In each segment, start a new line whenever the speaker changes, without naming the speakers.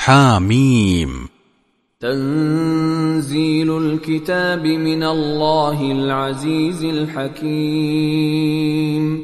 حامیم
تنزیل الكتاب من اللہ العزیز الحکیم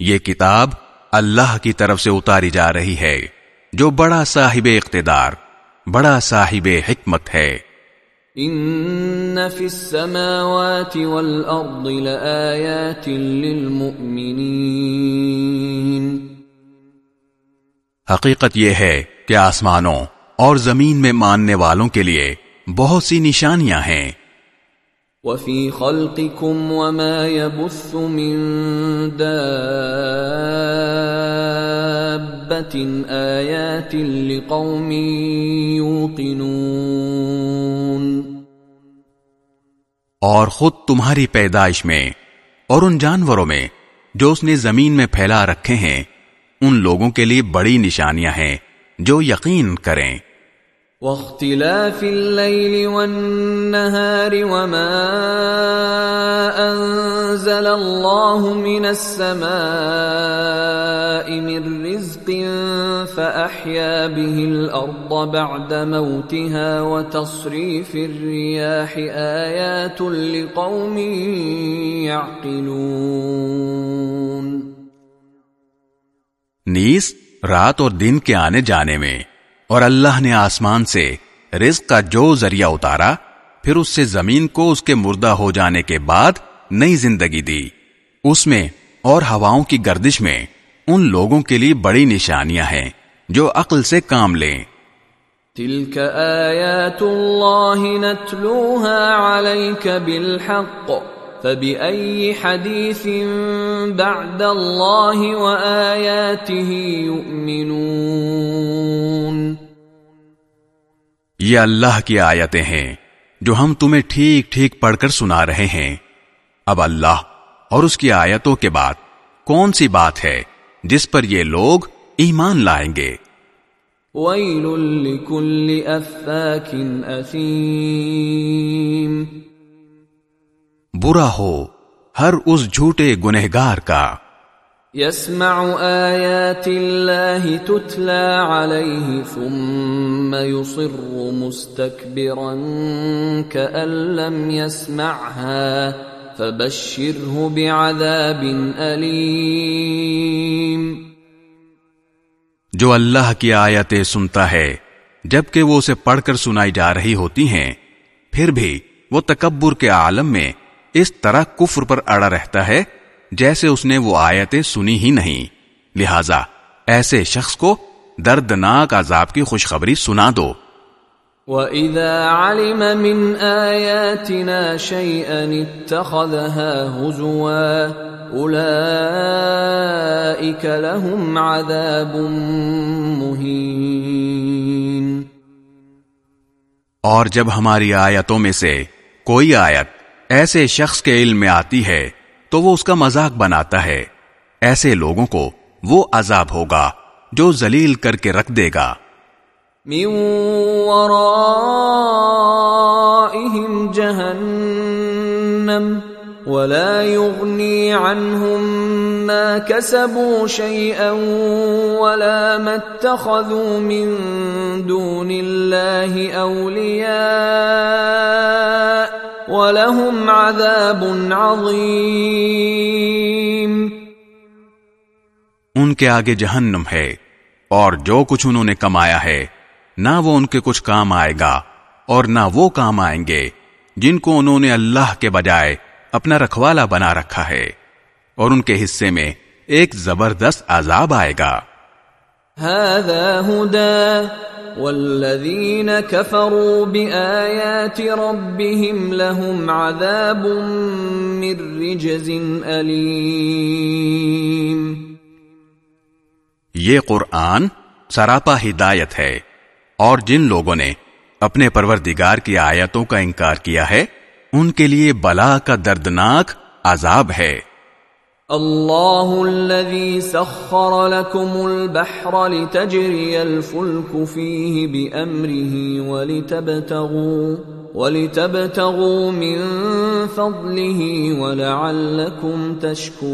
یہ کتاب اللہ کی طرف سے اتاری جا رہی ہے جو بڑا صاحب اقتدار بڑا صاحب حکمت ہے۔
ان فی السماوات والارض لآیات للمؤمنین
حقیقت یہ ہے کہ آسمانوں اور زمین میں ماننے والوں کے لیے بہت سی نشانیاں ہیں۔
وفي خلقكم وما يبث من دابة آيات لقوم يوقنون۔
اور خود تمہاری پیدائش میں اور ان جانوروں میں جو اس نے زمین میں پھیلا رکھے ہیں ان لوگوں کے لیے بڑی نشانیاں ہیں جو یقین کریں۔
واختلاف الليل والنهار وما انزل الله من السماء من رزق فاحيا به الارض بعد موتها وتصريف الرياح ايات لقوم يعقلون.
نیس رات اور دن کے آنے جانے میں، اور اللہ نے آسمان سے رزق کا جو ذریعہ اتارا، پھر اس سے زمین کو اس کے مردہ ہو جانے کے بعد نئی زندگی دی۔ اس میں اور ہواؤں کی گردش میں ان لوگوں کے لیے بڑی نشانیاں ہیں جو عقل سے کام لیں۔
تلك آيات الله نتلوها عليك بالحق فبأي حديث بعد الله وآياته يؤمنون؟
یہ اللہ کی آیتیں ہیں جو ہم تمہیں ٹھیک ٹھیک پڑھ کر سنا رہے ہیں۔ اب اللہ اور اس کی آیتوں کے بعد کون سی بات ہے جس پر یہ لوگ ایمان لائیں گے؟
ويل لكل أفاك أثيم
برا ہو ہر اس جھوٹے گنہگار کا۔
يسمع آيات الله تتلى عليه ثم يصر مستكبرا كأن لم يسمعها فبشره بعذاب أليم
جو اللہ کی آیتیں سنتا ہے جبکہ وہ اسے پڑھ کر سنائی جا رہی ہوتی ہیں پھر بھی وہ تکبر کے عالم میں اس طرح کفر پر اڑا رہتا ہے جیسے اس نے وہ آیتیں سنی ہی نہیں۔ لہذا ایسے شخص کو دردناک عذاب کی خوشخبری سنا دو۔
وَإِذَا عَلِمَ مِنْ آيَاتِنَا شَيْئًا اتَّخَذَهَا هُزُوًا أُولَئِكَ لَهُمْ عَذَابٌ مُهِينٌ۔
اور جب ہماری آیتوں میں سے کوئی آیت ایسے شخص کے علم میں آتی ہے تو وہ اس کا مذاق بناتا ہے۔ ایسے لوگوں کو وہ عذاب ہوگا جو ذلیل کر کے رکھ دے گا۔
من ورائهم جهنم ولا يغني عنهم ما كسبوا شيئا ولا ما اتخذوا من دون الله أولياء ولهم عذاب عظيم
ان کے آگے جہنم ہے اور جو کچھ انہوں نے کمایا ہے، نہ وہ ان کے کچھ کام آئے گا اور نہ وہ کام آئیں گے جن کو انہوں نے اللہ کے بجائے اپنا رکھوالا بنا رکھا ہے۔ اور ان کے حصے میں ایک زبردست عذاب آئے گا۔
هذا هدى والذين كفروا بآيات ربهم لهم عذاب من رجز أليم.
یہ قرآن سراپا ہدایت ہے اور جن لوگوں نے اپنے پروردگار کی آیتوں کا انکار کیا ہے، ان کے لیے بلا کا دردناک عذاب ہے۔
اللہ الذي سخر لكم البحر لتجري الفلك فيه بأمره ولتبتغوا ولتبتغوا من فضله ولعلكم تشكرون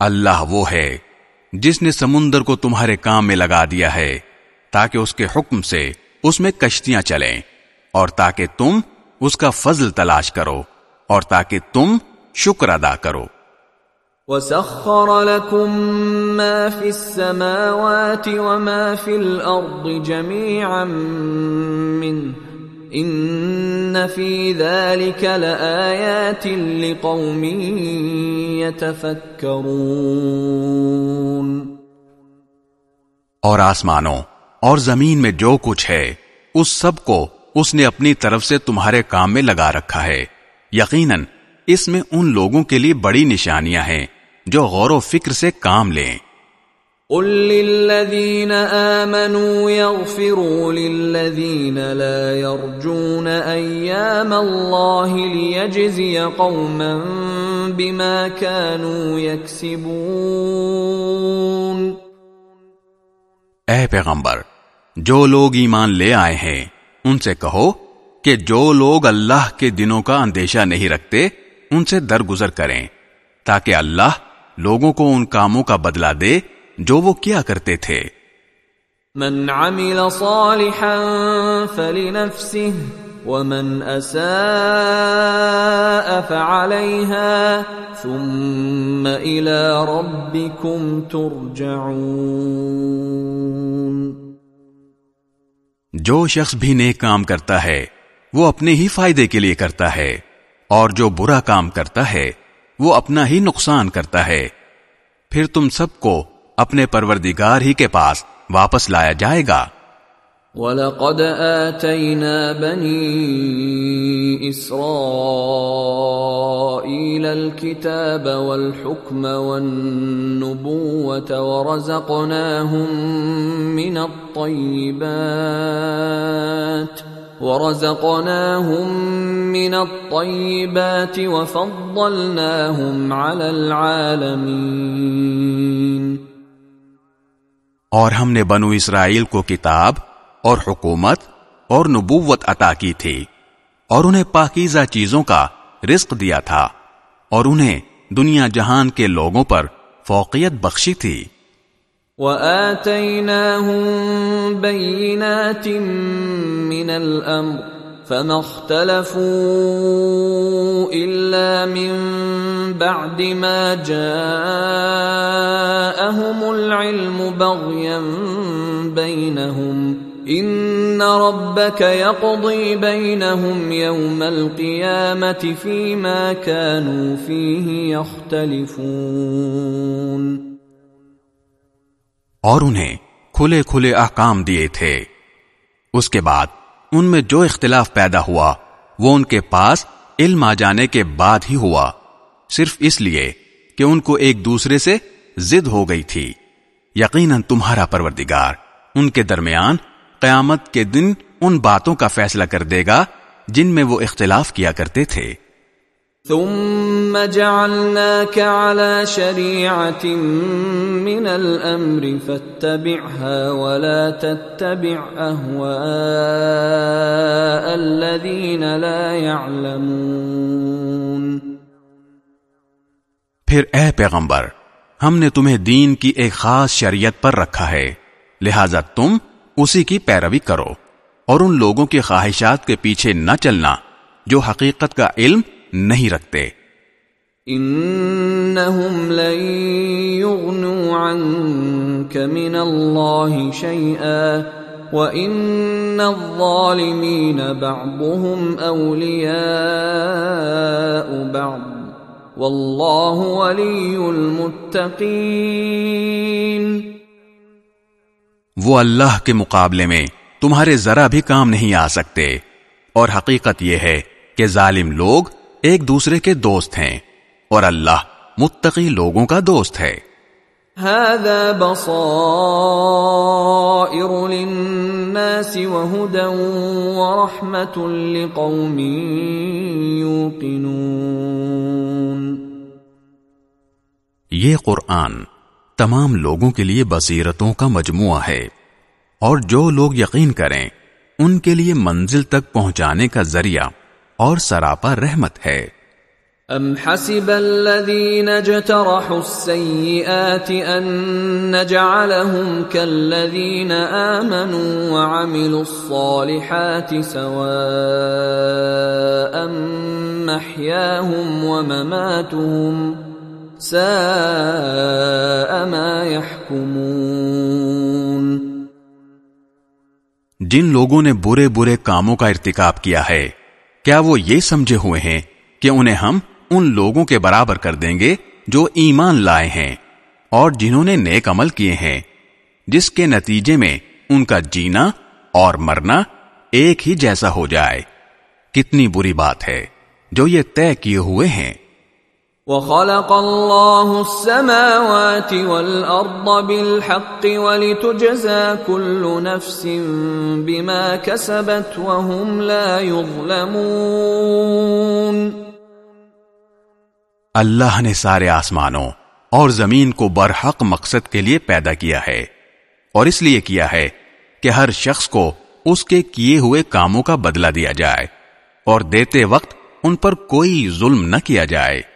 اللہ وہ ہے جس نے سمندر کو تمہارے کام میں لگا دیا ہے تاکہ اس کے حکم سے اس میں کشتیاں چلیں اور تاکہ تم اس کا فضل تلاش کرو۔ اور تاکہ تم شکر ادا کرو۔
وسخر لكم ما في السماوات وما في الارض جميعا منه ان في ذلك لآيات لقوم يتفكرون۔
اور آسمانوں اور زمین میں جو کچھ ہے اس سب کو اس نے اپنی طرف سے تمہارے کام میں لگا رکھا ہے۔ یقیناً اس میں ان لوگوں کے لیے بڑی نشانیاں ہیں جو غور و فکر سے کام لیں۔
قل للذین آمنوا يغفروا للذین لا يرجون ایام اللہ لیجزی قوما بما كانوا يكسبون۔
اے پیغمبر جو لوگ ایمان لے آئے ہیں ان سے کہو کہ جو لوگ اللہ کے دنوں کا اندیشہ نہیں رکھتے ان سے درگزر کریں تاکہ اللہ لوگوں کو ان کاموں کا بدلہ دے جو وہ کیا کرتے تھے۔
من عمل صالحا فلنفسه ومن اساء فعليها ثم الى ربكم ترجعون۔
جو شخص بھی نیک کام کرتا ہے وہ اپنے ہی فائدے کے لیے کرتا ہے، اور جو برا کام کرتا ہے، وہ اپنا ہی نقصان کرتا ہے۔ پھر تم سب کو اپنے پروردگار ہی کے پاس واپس لایا جائے گا۔
وَلَقَدْ آتَيْنَا بَنِي إِسْرَائِيلَ الْكِتَابَ وَالْحُكْمَ وَالنُّبُوَّةَ وَرَزَقْنَاهُمْ مِنَ الطَّيِّبَاتِ وَرَزَقْنَاهُمْ مِنَ الطَّيِّبَاتِ وَفَضَّلْنَاهُمْ عَلَى الْعَالَمِينَ.
اور ہم نے بنو اسرائیل کو کتاب اور حکومت اور نبوت عطا کی تھی اور انہیں پاکیزہ چیزوں کا رزق دیا تھا اور انہیں دنیا جہان کے لوگوں پر فوقیت بخشی تھی۔
وَآتَيْنَاهُمْ بَيِّنَاتٍ مِّنَ الْأَمْرِ فَمَا اخْتَلَفُوا إِلَّا مِن بَعْدِ مَا جَاءَهُمُ الْعِلْمُ بَغْيًا بَيْنَهُمْ ان ربك يقضي بينهم يوم القيامه فيما كانوا فيه يختلفون
اور انہیں کھلے کھلے احکام دیے تھے۔ اس کے بعد ان میں جو اختلاف پیدا ہوا، وہ ان کے پاس علم آ جانے کے بعد ہی ہوا۔ صرف اس لیے کہ ان کو ایک دوسرے سے زد ہو گئی تھی۔ یقیناً تمہارا پروردگار ان کے درمیان قیامت کے دن ان باتوں کا فیصلہ کر دے گا جن میں وہ اختلاف کیا کرتے تھے۔
ثم جعلناك على شريعة من الأمر فاتبعها ولا تتبع أهواء الذين لا يعلمون.
پھر اے پیغمبر، ہم نے تمہیں دین کی ایک خاص شریعت پر رکھا ہے، لہذا تم اسی کی پیروی کرو اور ان لوگوں کی خواہشات کے پیچھے نہ چلنا جو حقیقت کا علم نہیں رکھتے۔
انہم لن عنک من اللہ شیئا وَإِنَّ الظَّالِمِينَ بَعْضُهُمْ أَوْلِيَاءُ بَعْضُ۔ وَاللَّهُ وَلِيُّ الْمُتَّقِينَ
وہ اللہ کے مقابلے میں تمہارے ذرا بھی کام نہیں آ سکتے۔ اور حقیقت یہ ہے کہ ظالم لوگ ایک دوسرے کے دوست ہیں اور اللہ متقی لوگوں کا دوست ہے۔
هذا بصائر للناس وهدى ورحمة لقوم يوقنون۔
یہ قرآن تمام لوگوں کے لیے بصیرتوں کا مجموعہ ہے اور جو لوگ یقین کریں ان کے لیے منزل تک پہنچانے کا ذریعہ۔ اور سراپا رحمت ہے۔
ام حسب الذين اجترحوا السيئات ان نجعلهم كالذين امنوا وعملوا الصالحات سواء محياهم ومماتهم ساء ما يحكمون۔
جن لوگوں نے برے برے کاموں کا ارتکاب کیا ہے کیا وہ یہ سمجھے ہوئے ہیں کہ انہیں ہم ان لوگوں کے برابر کر دیں گے جو ایمان لائے ہیں اور جنہوں نے نیک عمل کیے ہیں، جس کے نتیجے میں ان کا جینا اور مرنا ایک ہی جیسا ہو جائے۔ کتنی بری بات ہے جو یہ طے کیے ہوئے ہیں۔
وخلق الله السماوات والأرض بالحق ولتجزى كل نفس بما كسبت وهم لا يظلمون۔
اللہ نے سارے آسمانوں اور زمین کو برحق مقصد کے لیے پیدا کیا ہے اور اس لیے کیا ہے کہ ہر شخص کو اس کے کیے ہوئے کاموں کا بدلہ دیا جائے اور دیتے وقت ان پر کوئی ظلم نہ کیا جائے۔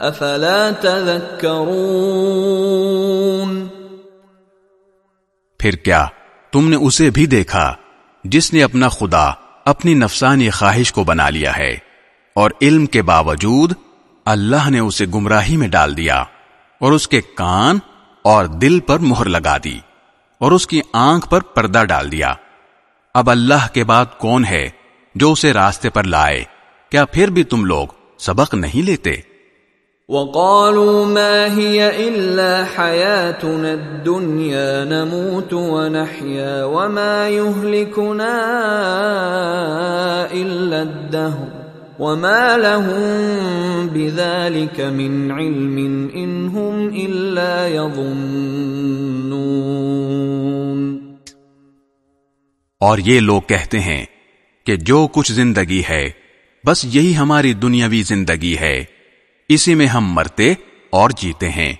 افلا تذکرون
پھر کیا تم نے اسے بھی دیکھا جس نے اپنا خدا اپنی نفسانی خواہش کو بنا لیا ہے اور علم کے باوجود اللہ نے اسے گمراہی میں ڈال دیا اور اس کے کان اور دل پر مہر لگا دی اور اس کی آنکھ پر پردہ ڈال دیا۔ اب اللہ کے بعد کون ہے جو اسے راستے پر لائے؟ کیا پھر بھی تم لوگ سبق نہیں لیتے؟
وقالوا ما هي إلا حياتنا الدنيا، نموت ونحيا وما يهلكنا إلا الدهر وما لهم بذلك من علم إن هم إلا يظنون.
اور یہ لوگ کہتے ہیں کہ جو کچھ زندگی ہے، بس یہی ہماری دنیاوی زندگی ہے۔ اسی میں ہم مرتے اور جیتے ہیں،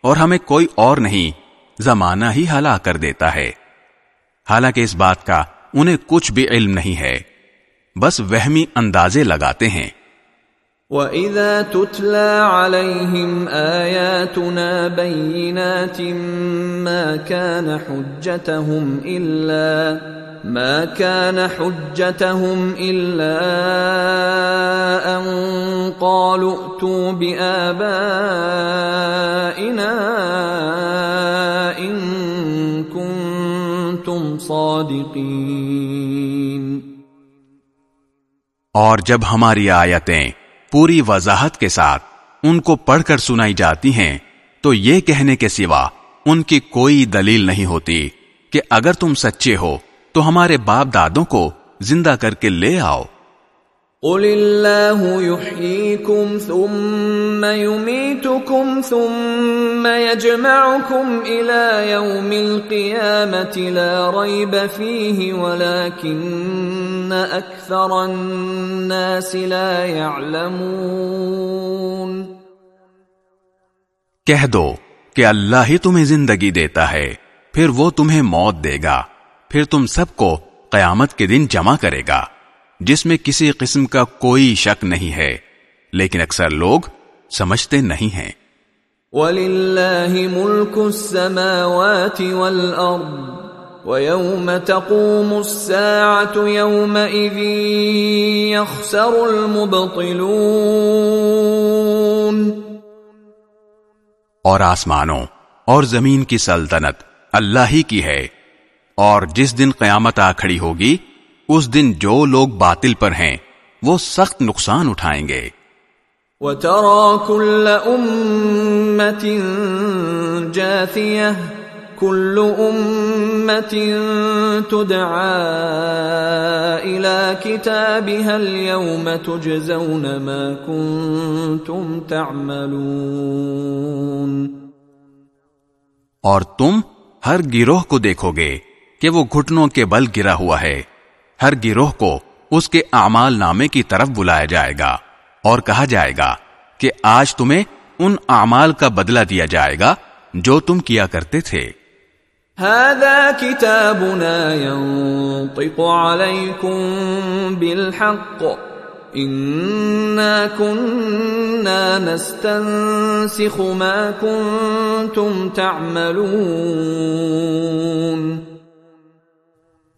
اور ہمیں کوئی اور نہیں، زمانہ ہی ہلا کر دیتا ہے۔ حالانکہ اس بات کا انہیں کچھ بھی علم نہیں ہے، بس وہمی اندازے لگاتے ہیں۔
وَإِذَا تُتْلَى عَلَيْهِمْ آيَاتُنَا بَيِّنَاتٍ مَا كَانَ حُجَّتَهُمْ إِلَّا ما كان حجتهم إلا أن قالوا ائتوا بآبائنا إن كنتم صادقين۔
اور جب ہماری آیتیں پوری وضاحت کے ساتھ ان کو پڑھ کر سنائی جاتی ہیں، تو یہ کہنے کے سوا ان کی کوئی دلیل نہیں ہوتی کہ اگر تم سچے ہو تو ہمارے باپ دادوں کو زندہ کر کے لے آؤ۔
قل اللہ ثم ثم الى لا فيه ولكن اكثر الناس لا يعلمون۔
کہہ دو کہ اللہ ہی تمہیں زندگی دیتا ہے پھر وہ تمہیں موت دے گا۔ پھر تم سب کو قیامت کے دن جمع کرے گا جس میں کسی قسم کا کوئی شک نہیں ہے لیکن اکثر لوگ سمجھتے نہیں ہیں۔
وَلِلَّهِ مُلْكُ السَّمَاوَاتِ وَالْأَرْضِ وَيَوْمَ تَقُومُ السَّاعَةُ يَوْمَئِذٍ يَخْسَرُ الْمُبْطِلُونَ۔
اور آسمانوں اور زمین کی سلطنت اللہ ہی کی ہے۔ اور جس دن قیامت آ کھڑی ہوگی اس دن جو لوگ باطل پر ہیں وہ سخت نقصان اٹھائیں گے۔
وَتَرَى كُلَّ أُمَّةٍ جَاثِيَةٍ كُلُّ أُمَّةٍ تُدْعَى إِلَى كِتَابِهَا الْيَوْمَ تُجْزَوْنَ مَا كُنْتُمْ تَعْمَلُونَ۔
اور تم ہر گروہ کو دیکھو گے۔ کہ وہ گھٹنوں کے بل گرا ہوا ہے۔ ہر گروہ کو اس کے اعمال نامے کی طرف بلایا جائے گا اور کہا جائے گا کہ آج تمہیں ان اعمال کا بدلہ دیا جائے گا جو تم کیا کرتے تھے۔
هذا كتابنا ينطق عليكم بالحق۔ نستنسخ ما كنتم تعملون۔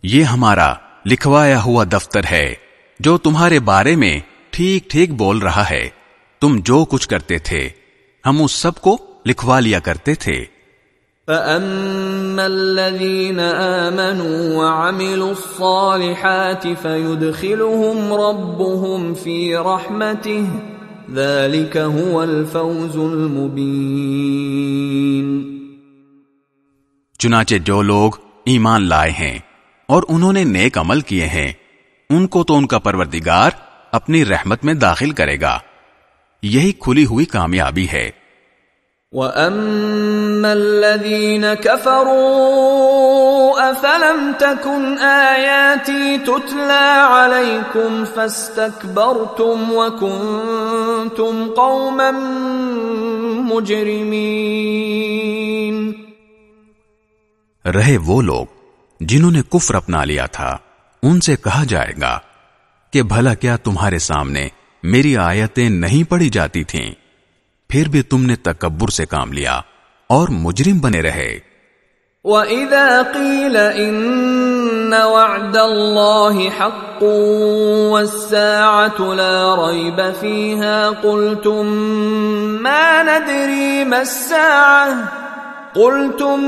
یہ ہمارا لکھوایا ہوا دفتر ہے جو تمہارے بارے میں ٹھیک ٹھیک بول رہا ہے۔ تم جو کچھ کرتے تھے ہم اس سب کو لکھوا لیا کرتے تھے۔
فَأَمَّا الَّذِينَ آمَنُوا وَعَمِلُوا الصَّالِحَاتِ فَيُدْخِلُهُمْ رَبُّهُمْ فِي رَحْمَتِهِ ذَلِكَ هُوَ الْفَوْزُ الْمُبِينَ۔
چنانچہ جو لوگ ایمان لائے ہیں اور انہوں نے نیک عمل کیے ہیں۔ ان کو تو ان کا پروردگار اپنی رحمت میں داخل کرے گا۔ یہی کھلی ہوئی کامیابی ہے۔
وَأَمَّا الَّذِينَ كَفَرُوا أَفَلَمْ تَكُنْ آيَاتِي تُتْلَى عَلَيْكُمْ فَاسْتَكْبَرْتُمْ وَكُنْتُمْ قَوْمًا مُجْرِمِينَ۔
رہے وہ لوگ جنہوں نے کفر اپنا لیا تھا، ان سے کہا جائے گا کہ بھلا کیا تمہارے سامنے میری آیتیں نہیں پڑھی جاتی تھیں، پھر بھی تم نے تکبر سے کام لیا اور مجرم بنے رہے۔
وَإِذَا قِيلَ إِنَّ وَعْدَ اللَّهِ حَقٌّ وَالسَّاعَةُ لَا رَيْبَ فِيهَا قُلْتُم مَّا نَدْرِي مَا السَّاعَةُ قلتم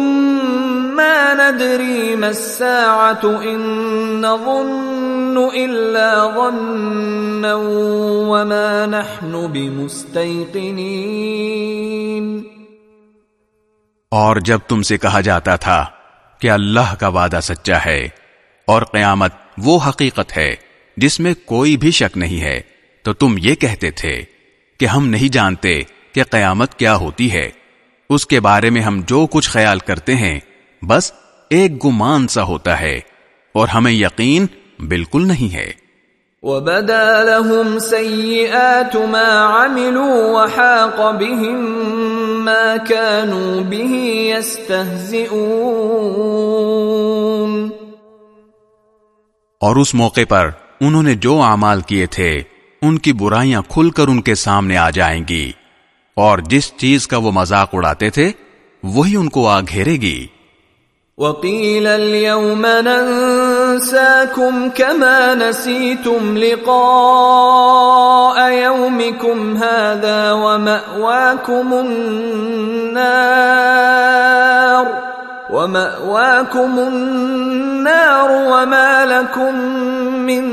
ما ندري ما الساعة إن نظن إلا ظنا وما نحن بمستيقنين.
اور جب تم سے کہا جاتا تھا کہ اللہ کا وعدہ سچا ہے اور قیامت وہ حقیقت ہے جس میں کوئی بھی شک نہیں ہے، تو تم یہ کہتے تھے کہ ہم نہیں جانتے کہ قیامت کیا ہوتی ہے۔ اس کے بارے میں ہم جو کچھ خیال کرتے ہیں بس ایک گمان سا ہوتا ہے اور ہمیں یقین بالکل نہیں ہے۔
وَبَدَا لَهُمْ سَيِّئَاتُ مَا عَمِلُوا وَحَاقَ بِهِمْ مَا كَانُوا بِهِ يَسْتَهْزِئُونَ۔
اور اس موقع پر انہوں نے جو اعمال کیے تھے ان کی برائیاں کھل کر ان کے سامنے آ جائیں گی۔ اور جس چیز کا وہ مذاق اڑاتے تھے، وہی ان کو آ گھیرے گی۔
وَقِيلَ الْيَوْمَ نَنسَاكُمْ كَمَا نَسِيتُمْ لِقَاءَ يَوْمِكُمْ هَذَا وَمَأْوَاكُمُ النَّارُ وَمَأْوَاكُمُ النَّارُ وَمَا لَكُمْ مِن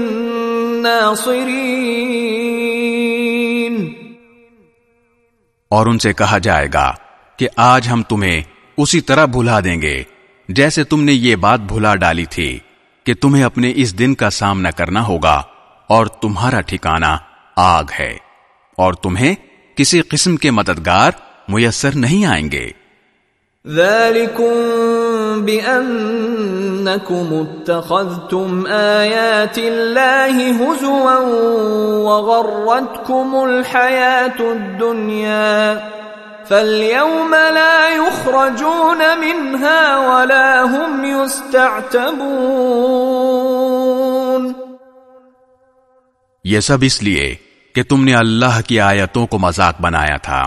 نَاصِرِينَ
اور ان سے کہا جائے گا کہ آج ہم تمہیں اسی طرح بھلا دیں گے جیسے تم نے یہ بات بھلا ڈالی تھی کہ تمہیں اپنے اس دن کا سامنا کرنا ہوگا اور تمہارا ٹھکانہ آگ ہے اور تمہیں کسی قسم کے مددگار میسر نہیں آئیں گے۔
بأنكم اتخذتم آیات اللہ حزوا وغرتكم الحیات الدنیا فاليوم لا يخرجون منها ولا هم يستعتبون
یہ سب اس لیے کہ تم نے اللہ کی آیتوں کو مذاق بنایا تھا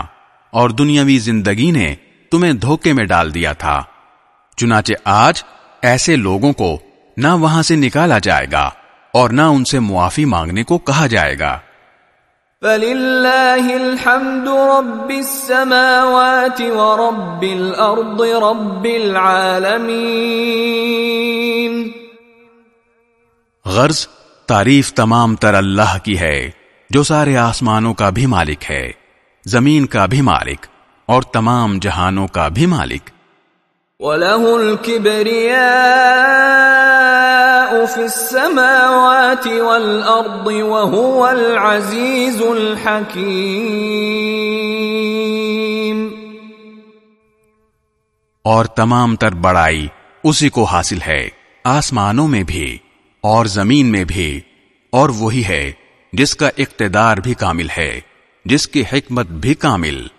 اور دنیاوی زندگی نے تمہیں دھوکے میں ڈال دیا تھا۔ چنانچہ آج ایسے لوگوں کو نہ وہاں سے نکالا جائے گا اور نہ ان سے معافی مانگنے کو کہا جائے گا۔
فلله الحمد رب السماوات ورب الارض رب العالمين۔
غرض تعریف تمام تر اللہ کی ہے جو سارے آسمانوں کا بھی مالک ہے زمین کا بھی مالک اور تمام جہانوں کا بھی مالک۔
وَلَهُ الْكِبْرِيَاءُ فِي السَّمَاوَاتِ وَالْأَرْضِ وَهُوَ الْعَزِيزُ الْحَكِيمُ
اور تمام تر بڑائی اسی کو حاصل ہے، آسمانوں میں بھی اور زمین میں بھی، اور وہی ہے جس کا اقتدار بھی کامل ہے، جس کی حکمت بھی کامل۔